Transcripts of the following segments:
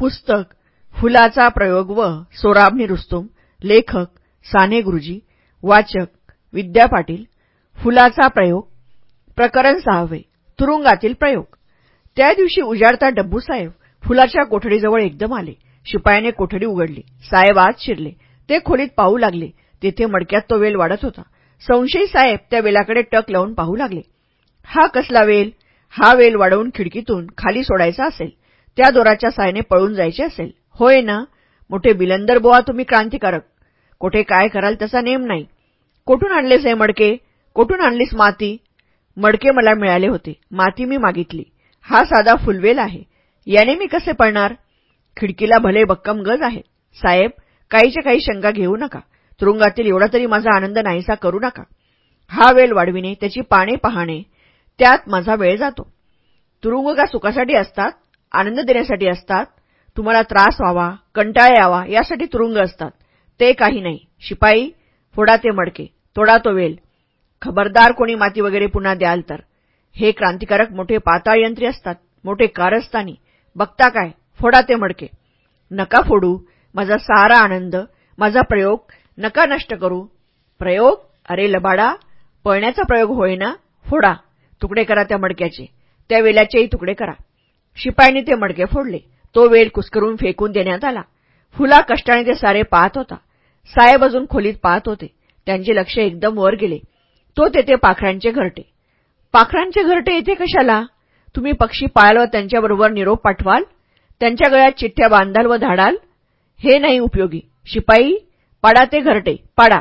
पुस्तक फुलाचा प्रयोग व सोराबनी रुस्तुम लेखक साने गुरुजी वाचक विद्या पाटील फुलाचा प्रयोग प्रकरण सहावे तुरुंगातील प्रयोग. त्या दिवशी उजाडता डब्बूसाहेब फुलाच्या कोठडीजवळ एकदम आले. शिपायाने कोठडी उघडली. साहेब आत शिरले. ते खोलीत पाहू लागले. तेथे मडक्यात तो वेल वाढत होता. संशयी साहेब त्या वेलाकडे टक लावून पाहू लागले. हा कसला वेल? हा वेल वाढवून खिडकीतून खाली सोडायचा असेल. त्या दोराच्या सायने पळून जायचे असेल. होय ना? मोठे बिलंदर बोआ तुम्ही क्रांतिकारक. कोठे काय कराल तसा नेम नाही. कोठून आणलेस हे मडके? कोठून आणलीस माती? मडके मला मिळाले होते. माती मी मागितली. हा साधा फुलवेल आहे. याने मी कसे पळणार? खिडकीला भले भक्कम गज आहे. साहेब काहीच्या काही शंका घेऊ नका. तुरुंगातील एवढा तरी माझा आनंद नाहीसा करू नका. हा वेल वाढविणे त्याची पाने पाहणे त्यात माझा वेळ जातो. तुरुंग का सुखासाठी असतात? आनंद देण्यासाठी असतात. तुम्हाला त्रास व्हावा कंटाळा यावा यासाठी तुरुंग असतात. ते काही नाही. शिपाई फोडा ते मडके तोडा तो वेल. खबरदार कोणी माती वगैरे पुन्हा द्याल तर. हे क्रांतिकारक मोठे पाताळयंत्री असतात मोठे कारस्थानी. बघता काय? फोडा ते मडके. नका फोडू. माझा सारा आनंद माझा प्रयोग नका नष्ट करू. प्रयोग? अरे लबाडा पळण्याचा प्रयोग होय ना फोडा. तुकडे करा त्या मडक्याचे. त्या वेल्याचेही तुकडे करा. शिपायांनी ते मडके फोडले. तो वेल कुस्करून फेकून देण्यात आला. फुला कष्टाने ते सारे पाहत होता. साहेब अजून खोलीत पाहत होते. त्यांचे लक्ष एकदम वर गेले. तो तेथे पाखरांचे घरटे. पाखरांचे घरटे येथे कशाला? तुम्ही पक्षी पाळाल व त्यांच्याबरोबर निरोप पाठवाल? त्यांच्या गळ्यात चिठ्ठ्या बांधाल व धाडाल? हे नाही उपयोगी. शिपाई पाडा ते घरटे. पाडा.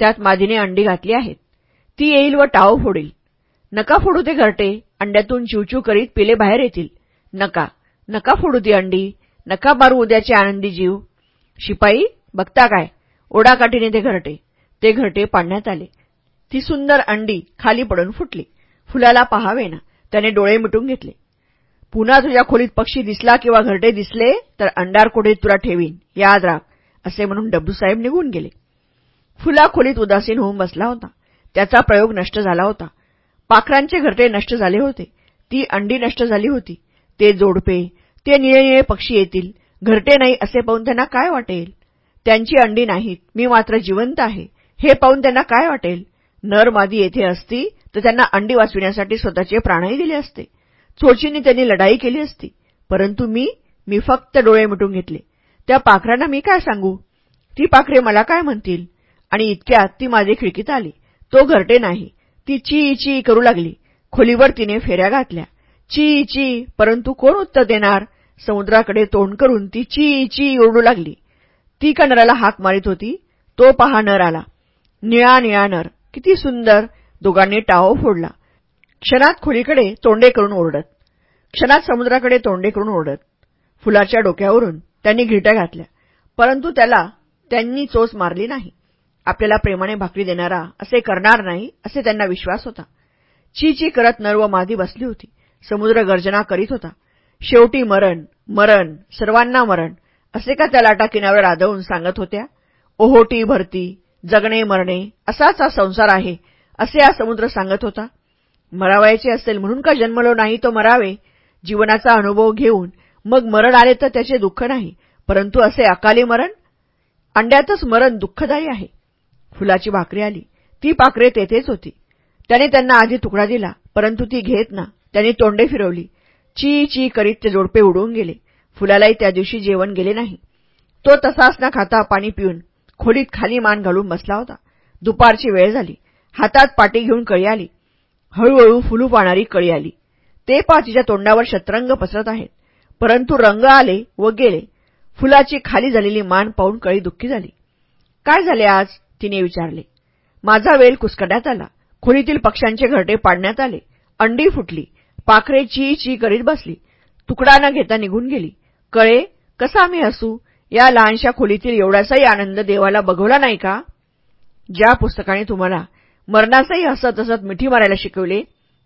त्यात मादीने अंडी घातली आहेत. ती येईल व टाव फोडील. नका फोडू ते घरटे. अंड्यातून चिवचिव करीत पिले बाहेर येतील. नका. नका फोडू ती अंडी. नका मारू उद्याचे आनंदी जीव. शिपाई बघता काय? ओढाकाठीने ते घरटे. ते घरटे पाडण्यात आले. ती सुंदर अंडी खाली पडून फुटली. फुलाला पहावे ना त्याने डोळे मिटून घेतले. पुन्हा तुझ्या खोलीत पक्षी दिसला किंवा घरटे दिसले तर अंडार कोठे तुला ठेवीन? याद राख. असे म्हणून डब्बूसाहेब निघून गेले. फुला खोलीत उदासीन होऊन बसला होता. त्याचा प्रयोग नष्ट झाला होता. पाखरांचे घरटे नष्ट झाले होते. ती अंडी नष्ट झाली होती. ते जोडपे ते निळे निळे पक्षी येतील. घरटे नाही असे पाहून त्यांना काय वाटेल? त्यांची अंडी नाहीत. मी मात्र जिवंत आहे. हे पाहून त्यांना काय वाटेल? नर मादी येथे असती तर त्यांना अंडी वाचविण्यासाठी स्वतःचे प्राणही दिले असते. चोचीने त्यांनी लढाई केली असती. परंतु मी मी फक्त डोळे मिटून घेतले. त्या पाखरांना मी काय सांगू? ती पाखरे मला काय म्हणतील? आणि इतक्यात ती माझी खिडकीत आली. तो घरटे नाही. ती ची ची करू लागली. खोलीवर तिने फेऱ्या घातल्या. ची ची परंतु कोण उत्तर देणार? समुद्राकडे तोंड करून ती ची ची ओरडू लागली. ती का नराला हाक मारित होती? तो पहा नर आला निळा निळा नर. किती सुंदर. दोघांनी टाहो फोडला. क्षणात खोलीकडे तोंडे करून ओरडत. क्षणात समुद्राकडे तोंडे करून ओरडत. फुलाच्या डोक्यावरून त्यांनी घिरट्या घातल्या. परंतु त्याला त्यांनी चोच मारली नाही. आपल्याला प्रेमाने भाकरी देणारा असे करणार नाही असे त्यांना विश्वास होता. ची ची करत नर व मादी बसली होती. समुद्र गर्जना करीत होता. शेवटी मरण मरण सर्वांना मरण असे का त्या लाटा किनाऱ्यावर आदळून सांगत होत्या? ओहोटी भरती जगणे मरणे असाच हा संसार आहे असे हा समुद्र सांगत होता. मरावायचे असेल म्हणून का जन्मलो नाही तो मरावे? जीवनाचा अनुभव घेऊन मग मरण आले तर त्याचे दुःख नाही परंतु असे अकाली मरण? अंड्यातच मरण दुःखदायी आहे. फुलाची भाकरी आली. ती पाखरे तेथेच होती. त्याने त्यांना आधी तुकडा दिला परंतु ती घेत ना. त्यांनी तोंडे फिरवली. ची ची करीत ते जोडपे उडून गेले. फुलालाही त्या दिवशी जेवण गेले नाही. तो तसाच न खाता पाणी पिऊन खोलीत खाली मान घालून बसला होता. दुपारची वेळ झाली. हातात पाटी घेऊन कळी आली. हळूहळू फुलू पाणारी कळी आली. ते पा तिच्या तोंडावर शतरंग पसरत आहेत. परंतु रंग आले व गेले. फुलाची खाली झालेली मान पाहून कळी दुःखी झाली. काय झाले आज? तिने विचारले. माझा वेल कुसकण्यात आला. खोलीतील पक्ष्यांचे घरटे पाडण्यात आले. अंडी फुटली. पाखरे ची ची करीत बसली. तुकडा न घेता निघून गेली. कळे कसा आम्ही हसू? या लहानशा खोलीतील एवढासाही आनंद देवाला बघवला नाही का? ज्या पुस्तकाने तुम्हाला मरणासही हसत हसत मिठी मारायला शिकवले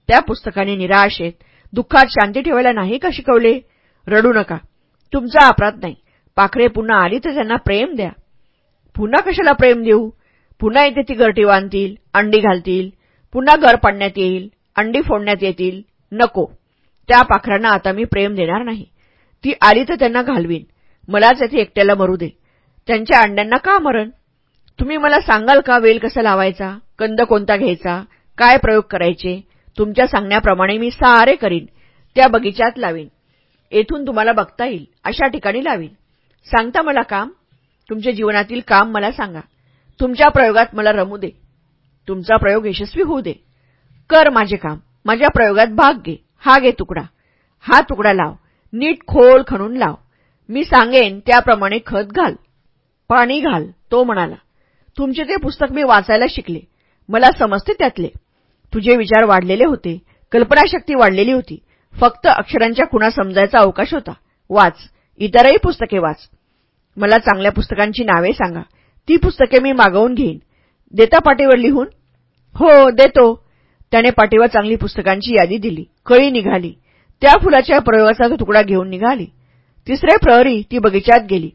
त्या पुस्तकाने निराशेत दुःखात शांती ठेवायला नाही का शिकवले? रडू नका. तुमचा अपराध नाही. पाखरे पुन्हा आली तर त्यांना प्रेम द्या. पुन्हा कशाला प्रेम देऊ? पुन्हा इथे ती घरटी बांधतील अंडी घालतील पुन्हा घर पाडण्यात येईल अंडी फोडण्यात येतील नको. त्या पाखरांना आता मी प्रेम देणार नाही. ती आली तर त्यांना घालवीन. मलाच येथे एकट्याला मरू दे. त्यांच्या अंड्यांना का मरण? तुम्ही मला सांगाल का वेल कसा लावायचा? कंद कोणता घ्यायचा? काय प्रयोग करायचे? तुमच्या सांगण्याप्रमाणे मी सारे करीन. त्या बगीच्यात लावीन. येथून तुम्हाला बघता येईल. अशा ठिकाणी लावीन. सांगता मला काम? तुमच्या जीवनातील काम मला सांगा. तुमच्या प्रयोगात मला रमू दे. तुमचा प्रयोग यशस्वी होऊ दे. कर माझे काम. माझ्या प्रयोगात भाग घे. हा घे तुकडा. हा तुकडा लाव. नीट खोल खणून लाव. मी सांगेन त्याप्रमाणे खत घाल. पाणी घाल तो म्हणाला. तुमचे ते पुस्तक मी वाचायला शिकले. मला समजते त्यातले. तुझे विचार वाढलेले होते. कल्पनाशक्ती वाढलेली होती. फक्त अक्षरांच्या खुणा समजायचा अवकाश होता. वाच. इतरही पुस्तके वाच. मला चांगल्या पुस्तकांची नावे सांगा. ती पुस्तके मी मागवून घेईन. देता पाटीवर लिहून? हो देतो. त्याने पाठीवर चांगली पुस्तकांची यादी दिली. कळी निघाली. त्या फुलाच्या प्रयोगाचा तुकडा घेऊन निघाली. तिसरे प्रहरी ती बगीच्यात गेली.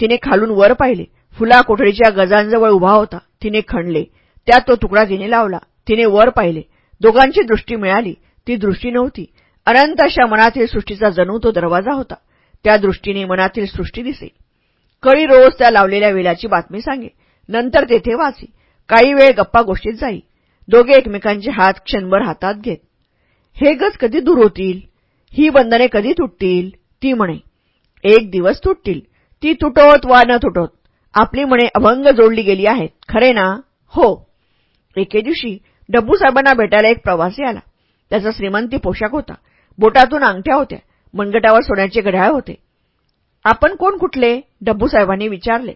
तिने खालून वर पाहिले. फुला कोठडीच्या गजांजवळ उभा होता. तिने खणले. त्यात तो तुकडा तिने लावला. तिने वर पाहिले. दोघांची दृष्टी मिळाली. ती दृष्टी नव्हती. अनंत अशा मनातील सृष्टीचा जणू तो दरवाजा होता. त्या दृष्टीने मनातील सृष्टी दिसे. कळी रोज त्या लावलेल्या वेलाची बातमी सांगे. नंतर तेथे वाची. काही वेळ गप्पा गोष्टीत जाई. दोघे एकमेकांचे हात क्षणभर हातात घेत. हे गज कधी दूर होतील? ही बंधने कधी तुटतील? ती म्हणे एक दिवस तुटतील. ती तुटवत वा न तुटवत आपली म्हणे अभंग जोडली गेली आहेत. खरे ना? हो. एके दिवशी डब्बूसाहेबांना भेटायला एक प्रवासी आला. त्याचा श्रीमंती पोशाख होता. बोटातून अंगठ्या होत्या. मनगटावर सोन्याचे घड्याळ होते. आपण कोण कुठले? डब्बूसाहेबांनी विचारले.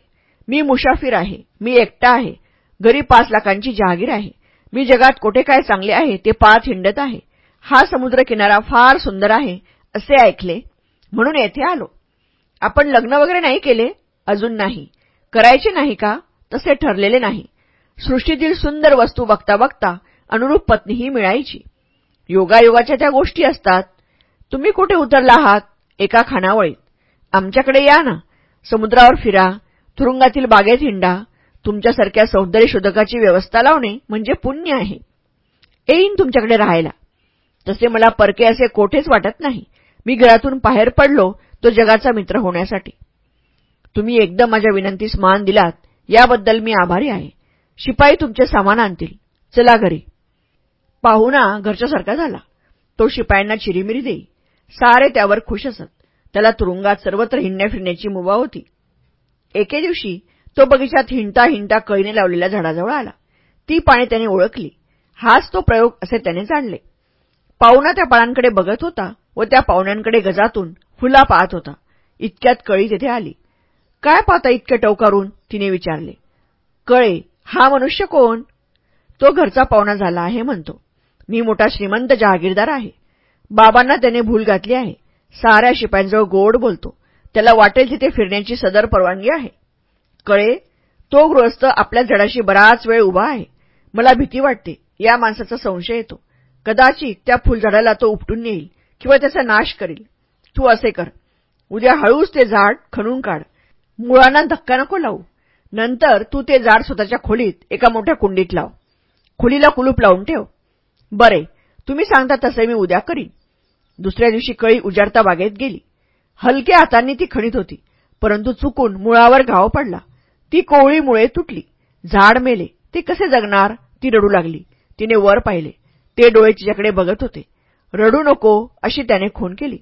मी मुशाफिर आहे. मी एकटा आहे. घरी पाच लाखांची जहागीर आहे. मी जगात कोठे काय चांगले आहे ते पाच हिंडत आहे. हा समुद्र किनारा फार सुंदर आहे असे ऐकले. म्हणून येथे आलो. आपण लग्न वगैरे नाही केले? अजून नाही. करायचे नाही का? तसे ठरलेले नाही. सृष्टीतील सुंदर वस्तू बघता बघता अनुरूप पत्नीही मिळायची. योगायोगाच्या त्या गोष्टी असतात. तुम्ही कुठे उतरला आहात? एका खानावळीत. आमच्याकडे या ना. समुद्रावर फिरा. तुरुंगातील बागेत हिंडा. तुमच्यासारख्या सौंदर्यशोधकाची व्यवस्था लावणे म्हणजे पुण्य आहे. येईन तुमच्याकडे राहायला. तसे मला परके असे कोठेच वाटत नाही. मी घरातून बाहेर पडलो तो जगाचा मित्र होण्यासाठी. तुम्ही एकदम माझ्या विनंतीस मान दिलात याबद्दल मी आभारी आहे. शिपाई तुमचे सामान आणतील. चला घरी. पाहुणा घरच्यासारखा झाला. तो शिपायांना चिरीमिरी देई. सारे त्यावर खुश असत. त्याला तुरुंगात सर्वत्र हिंडण्या फिरण्याची मुभा होती. एके दिवशी तो बगीचात हिंडता हिंडता कळीने लावलेल्या झाडाजवळ आला. ती पाणी त्याने ओळखली. हाच तो प्रयोग असे त्याने जाणले. पाहुणा त्या पाळांकडे बघत होता व त्या पाहुण्यांकडे गजातून फुला पाहत होता. इतक्यात कळी तिथे आली. काय पाहता इतके टवकारून? तिने विचारले. कळे. हा मनुष्य कोण? तो घरचा पाहुणा झाला आहे म्हणतो. मी मोठा श्रीमंत जहागीरदार आहे. बाबांना त्याने भूल घातली आहे. साऱ्या शिपायांजवळ गोड बोलतो. त्याला वाटेल तिथे फिरण्याची सदर परवानगी आहे. कळे तो गृहस्थ आपल्या झाडाशी बराच वेळ उभा आहे. मला भीती वाटते. या माणसाचा संशय येतो. कदाचित त्या फुलझाडाला तो उपटून नेईल किंवा त्याचा नाश करील. तू असे कर. उद्या हळूच ते झाड खणून काढ. मुळांना धक्का नको लावू. नंतर तू ते झाड स्वतःच्या खोलीत एका मोठ्या कुंडीत लाव. खोलीला कुलूप लावून ठेव. बरे. तुम्ही सांगता तसे मी उद्या करीन. दुसऱ्या दिवशी कळी उजाडता बागेत गेली. हलक्या हातांनी ती खणीत होती. परंतु चुकून मुळावर घाव पडला. ती कोवळी मुळे तुटली. झाड मेले. ते कसे जगणार? ती रडू लागली. तिने वर पाहिले. ते डोळे तिच्याकडे बघत होते. रडू नको अशी त्याने खून केली.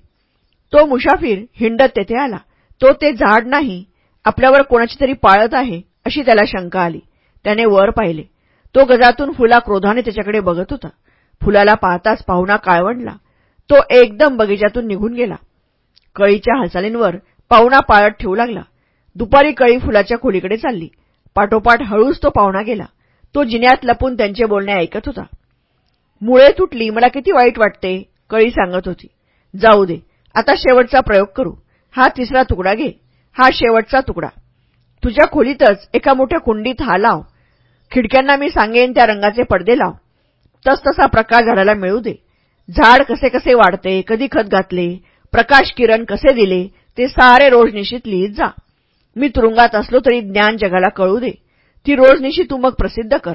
तो मुसाफिर हिंडत तेथे आला. तो ते झाड नाही आपल्यावर कोणाची तरी पाळत आहे अशी त्याला शंका आली. त्याने वर पाहिले. तो गजातून फुला क्रोधाने त्याच्याकडे बघत होता. फुलाला पाहताच पाहुणा काळवंडला. तो एकदम बगीच्यातून निघून गेला. कळीच्या हालचालींवर पाहुणा पाळत ठेवू लागला. दुपारी कळी फुलाच्या खोलीकडे चालली. पाठोपाठ हळूच तो पाहुणा गेला. तो जिन्यात लपून त्यांचे बोलणे ऐकत होता. मुळे तुटली मला किती वाईट वाटते कळी सांगत होती. जाऊ दे आता शेवटचा प्रयोग करू. हा तिसरा तुकडा घे. हा शेवटचा तुकडा. तुझ्या खोलीतच एका मोठ्या कुंडीत हा लाव. खिडक्यांना मी सांगेन त्या रंगाचे पडदे लाव. तसतसा प्रकाश झाडाला मिळू दे. झाड कसे कसे वाढते कधी खत घातले प्रकाश किरण कसे दिले ते सारे रोज निश्चित लिहित जा. मी तुरुंगात असलो तरी ज्ञान जगाला कळू दे. ती रोजनिशी तू मग प्रसिद्ध कर.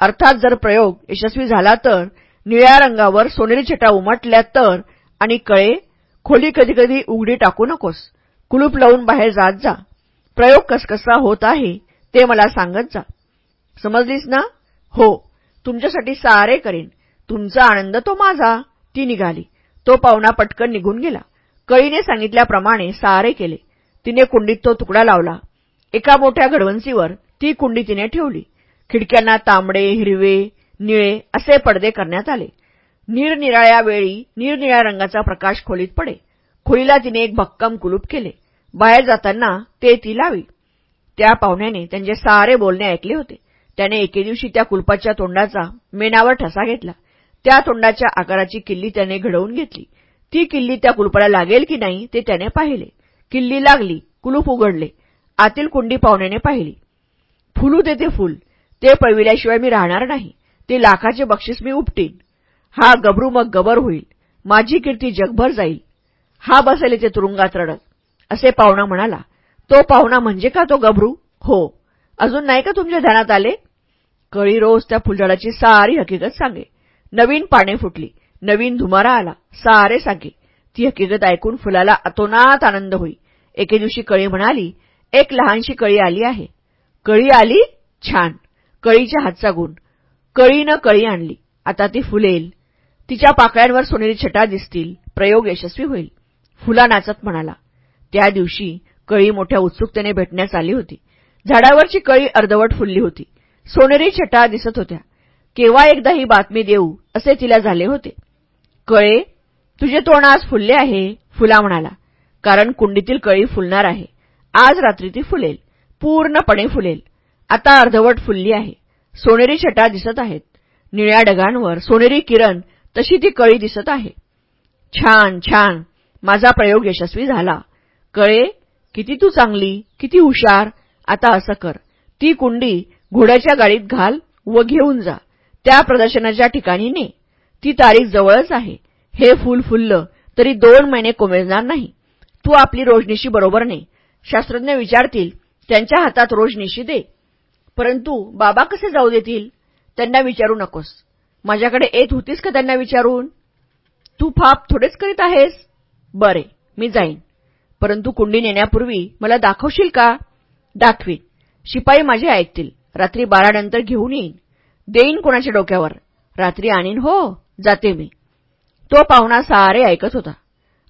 अर्थात जर प्रयोग यशस्वी झाला तर निळ्या रंगावर सोनेरी छटा उमटल्या तर आणि कळे खोली कधीकधी उघडी टाकू नकोस. कुलूप लावून बाहेर जात जा. प्रयोग कसकसा होत आहे ते मला सांगत जा. समजलीस ना? हो. तुमच्यासाठी सारे करीन. तुमचा आनंद तो माझा. ती निघाली. तो पाहुणा पटकन निघून गेला. कळीने सांगितल्याप्रमाणे सारे केले. तिने कुंडीत तो तुकडा लावला. एका मोठ्या घडवंसीवर ती कुंडी तिने ठेवली. खिडक्यांना तांबडे हिरवे निळे असे पडदे करण्यात आले. निरनिराळ्या वेळी निरनिळ्या रंगाचा प्रकाश खोलीत पडे. खोलीला तिने एक भक्कम कुलूप केले. बाहेर जाताना ते ती लावी. त्या पाहुण्याने त्यांचे सारे बोलणे ऐकले होते. त्याने एके दिवशी त्या कुलपाच्या तोंडाचा मेनावर ठसा घेतला. त्या तोंडाच्या आकाराची किल्ली त्याने घडवून घेतली. ती किल्ली त्या कुलपाला लागेल की नाही ते त्याने पाहिले. किल्ली लागली कुलूप उघडले. आतील कुंडी पाहुण्याने पाहिली. फुलू दे ते फुल ते पळविल्याशिवाय मी राहणार नाही ते लाखाचे बक्षीस मी उपटीन. हा गबरू मग गबर होईल माझी कीर्ती जगभर जाईल. हा बसेल ते तुरुंगात रडत. असे पाहुणा म्हणाला तो पाहुणा म्हणजे का तो गबरू? हो. अजून नाही का तुमच्या ध्यानात आले? कळी रोज त्या फुलझाडाची सारी हकीकत सांगे. नवीन पाने फुटली नवीन धुमारा आला सारे सांगे. ती हकीकत ऐकून फुलाला अतोनात आनंद होई. एके दिवशी कळी म्हणाली एक लहानशी कळी आली आहे. कळी आली? छान. कळीच्या हातचा गुण. कळीनं कळी आणली. आता ती फुलेल तिच्या पाकळ्यांवर सोनेरी छटा दिसतील. प्रयोग यशस्वी होईल. फुला नाचत म्हणाला. त्या दिवशी कळी मोठ्या उत्सुकतेने भेटण्यास आली होती. झाडावरची कळी अर्धवट फुलली होती. सोनेरी छटा दिसत होत्या. केव्हा एकदा ही बातमी देऊ? असे तिला झाले होते. कळे तुझे तोंड आज फुलले आहे फुला म्हणाला. कारण कुंडीतील कळी फुलणार आहे. आज रात्री ती फुलेल. पूर्णपणे फुलेल. आता अर्धवट फुलली आहे. सोनेरी छटा दिसत आहेत. निळ्या ढगांवर सोनेरी किरण तशी ती कळी दिसत आहे. छान छान. माझा प्रयोग यशस्वी झाला. कळे किती तू चांगली किती हुशार. आता असं कर. ती कुंडी घोड्याच्या गाडीत घाल व घेऊन जा. त्या प्रदर्शनाच्या ठिकाणी ने. ती तारीख जवळच आहे. हे फूल फुललं तरी दोन महिने कोमेजणार नाही. तू आपली रोजनिशी बरोबर नाही शास्त्रज्ञ विचारतील त्यांच्या हातात रोजनिशी दे. परंतु बाबा कसे जाऊ देतील? त्यांना विचारू नकोस. माझ्याकडे येत होतीस का त्यांना विचारून? तू फाप थोडेच करीत आहेस? बरे मी जाईन. परंतु कुंडी नेण्यापूर्वी मला दाखवशील का? दाखवीन शिपाई माझे ऐकतील. रात्री बारानंतर घेऊन येईन. देईन कोणाच्या डोक्यावर. रात्री आणीन हो जाते मी. तो पाहुणा सारे ऐकत होता.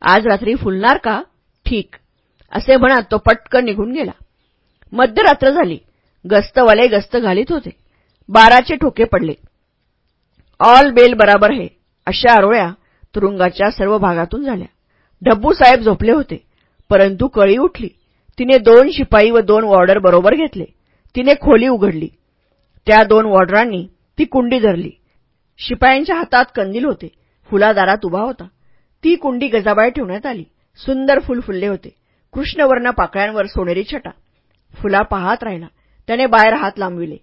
आज रात्री फुलणार का? ठीक. असे म्हणत तो पटकन निघून गेला. मध्यरात्र झाली. गस्तवाले गस्त घालीत होते. बाराचे ठोके पडले. ऑल बेल बराबर आहे अशा आरोळ्या तुरुंगाच्या सर्व भागातून झाल्या. डब्बू साहेब झोपले होते. परंतु कळी उठली. तिने दोन शिपाई व दोन वॉर्डर बरोबर घेतले. तिने खोली उघडली. त्या दोन वॉर्डरांनी ती कुंडी धरली. शिपायांच्या हातात कंदील होते. फुलादारात उभा होता. ती कुंडी गजाबाहेर ठेवण्यात आली. सुंदर फुल फुलले होते. कृष्णवर्ण पाकळ्यांवर सोनेरी छटा. फुला पाहत राहिला. त्याने बाहेर हात लांबविले.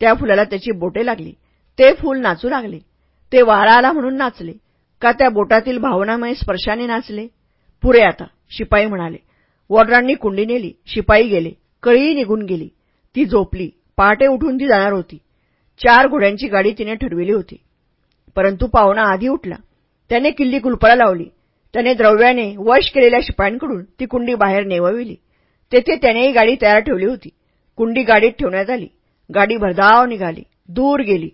त्या फुलाला त्याची बोटे लागली. ते फूल नाचू लागले. ते वाळा आला म्हणून नाचले. का त्या बोटातील भावनामय स्पर्शाने नाचले? पुरे आता शिपाई म्हणाले. वॉर्डरांनी कुंडी नेली. शिपाई गेले. कळीही निघून गेली. ती झोपली. पहाटे उठून ती जाणार होती. चार घोड्यांची गाडी तिने ठरविली होती. परंतु पाहुणा आधी उठला. त्याने किल्ली कुलपळा लावली. त्याने द्रव्याने वश केलेल्या शिपायांकडून ती कुंडी बाहेर नेवविली. तेथे त्यानेही गाडी तयार ठेवली होती. कुंडी गाडीत ठेवण्यात आली. गाडी भरधाव निघाली. दूर गेली.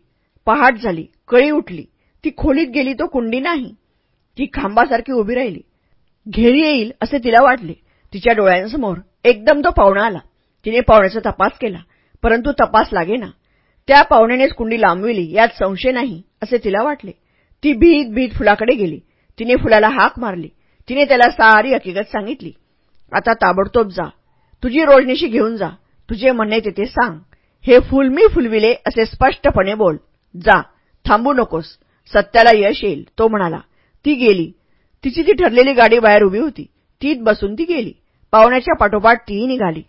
पहाट झाली. कळी उठली. ती खोलीत गेली तो कुंडी नाही. ती खांबासारखी उभी राहिली. घेरी येईल असे तिला वाटले. तिच्या डोळ्यांसमोर एकदम तो पाहुणा आला. तिने पाहुण्याचा तपास केला परंतु तपास लागेना. त्या पाहुण्यानेच कुंडी लांबविली यात संशय नाही असे तिला वाटले. ती भीत भीत फुलाकडे गेली. तिने फुलाला हाक मारली. तिने त्याला सारी हकीकत सांगितली. आता ताबडतोब जा. तुझी रोजनीशी घेऊन जा. तुझे म्हणणे तेथे सांग. हे फुल मी फुलविले असे स्पष्टपणे बोल. जा. थांबू नकोस. सत्याला यश येईल तो म्हणाला. ती गेली. तिची ती ठरलेली गाडी बाहेर उभी होती. तीत बसून ती गेली. पाहुण्याच्या पाठोपाठ तीही निघाली.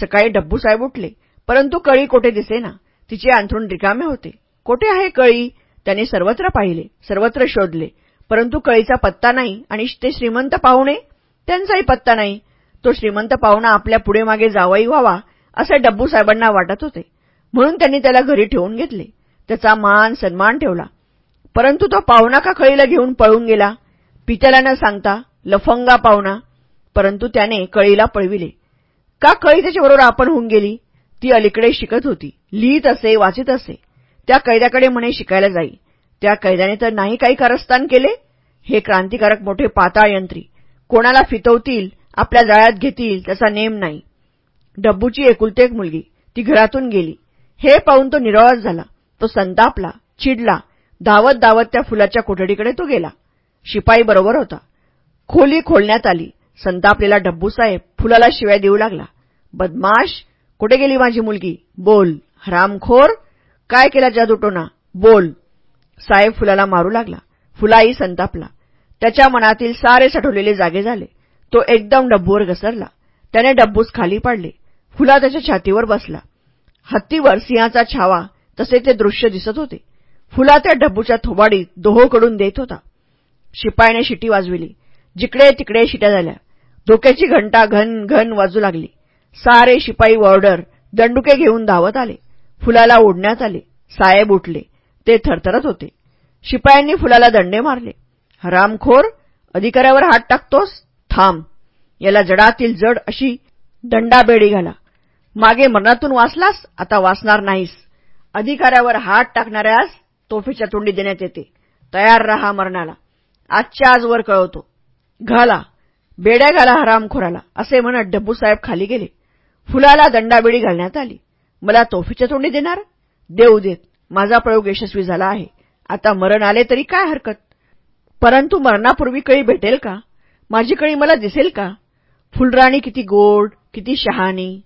सकाळी डब्बूसाहेब उठले. परंतु कळी कोठे दिसेना. तिचे अंथरुण रिकामे होते. कोठे आहे कळी? त्याने सर्वत्र पाहिले सर्वत्र शोधले. परंतु कळीचा पत्ता नाही आणि ते श्रीमंत पाहुणे? त्यांचाही पत्ता नाही. तो श्रीमंत पाहुणा आपल्या पुढे मागे जावाई व्हावा असे डब्बूसाहेबांना वाटत होते. म्हणून त्यांनी त्याला घरी ठेवून घेतले. त्याचा मान सन्मान ठेवला. परंतु तो पाहुणा का कळीला घेऊन पळून गेला? पित्याला न सांगता लफंगा पाहुणा. परंतु त्याने कळीला पळविले. का कळी त्याच्याबरोबर आपण होऊन गेली? ती अलीकडे शिकत होती. लिहित असे वाचित असे. त्या कैद्याकडे म्हणे शिकायला जाई. त्या कैद्याने तर नाही काही कारस्थान केले? हे क्रांतिकारक मोठे पाताळयंत्री. कोणाला फितवतील आपल्या जाळ्यात घेतील त्याचा नेम नाही. डब्बूची एकुलती एक मुलगी ती घरातून गेली. हे पाहून तो निरवास झाला. तो संतापला चिडला. धावत धावत त्या फुलाच्या कोठडीकडे तो गेला. शिपाई बरोबर होता. खोली खोलण्यात आली. संतापलेला डब्बूसाहेब फुलाला शिवाय देऊ लागला. बदमाश कुठे गेली माझी मुलगी? बोल. हरामखोर काय केला जादूटोना? बोल. साहेब फुलाला मारू लागला. फुलाही संतापला. त्याच्या मनातील सारे साठवलेले जागे झाले. तो एकदम डब्बूवर घसरला. त्याने डब्बूस खाली पाडले. फुला त्याच्या छातीवर बसला. हत्तीवर सिंहाचा छावा तसे ते दृश्य दिसत होते. फुला त्या डब्बूच्या थोबाडीत दोहोकडून देत होता. शिपायाने शिटी वाजविली. जिकडे तिकडे शिट्या झाल्या. धोक्याची घंटा घन घन वाजू लागली. सारे शिपाई वॉर्डर दंडुके घेऊन धावत आले. फुलाला ओढण्यात आले. साहेब उठले. ते थरथरत होते. शिपायांनी फुलाला दंडे मारले. हरामखोर अधिकाऱ्यावर हात टाकतोस? थांब. याला जडातील जड अशी दंडाबेडी घाला. मागे मरणातून वाचलास? आता वाचणार नाहीस. अधिकाऱ्यावर हात टाकणाऱ्यास तोफेच्या तोंडी देण्यात येते. तयार रहा मरणाला. आजच्या आजवर कळवतो. घाला. बेड्या घाला हरामखोराला असे म्हणत डब्बूसाहेब खाली गेले. फुलाला दंडाबेडी घालण्यात आली. मला तोफीच्या तोंडी देणार? देऊ देत. माझा प्रयोग यशस्वी झाला आहे. आता मरण आले तरी काय हरकत? परंतु मरणापूर्वी कळी भेटेल का? माझी कळी मला दिसेल का? फुलराणी किती गोड किती शहाणी.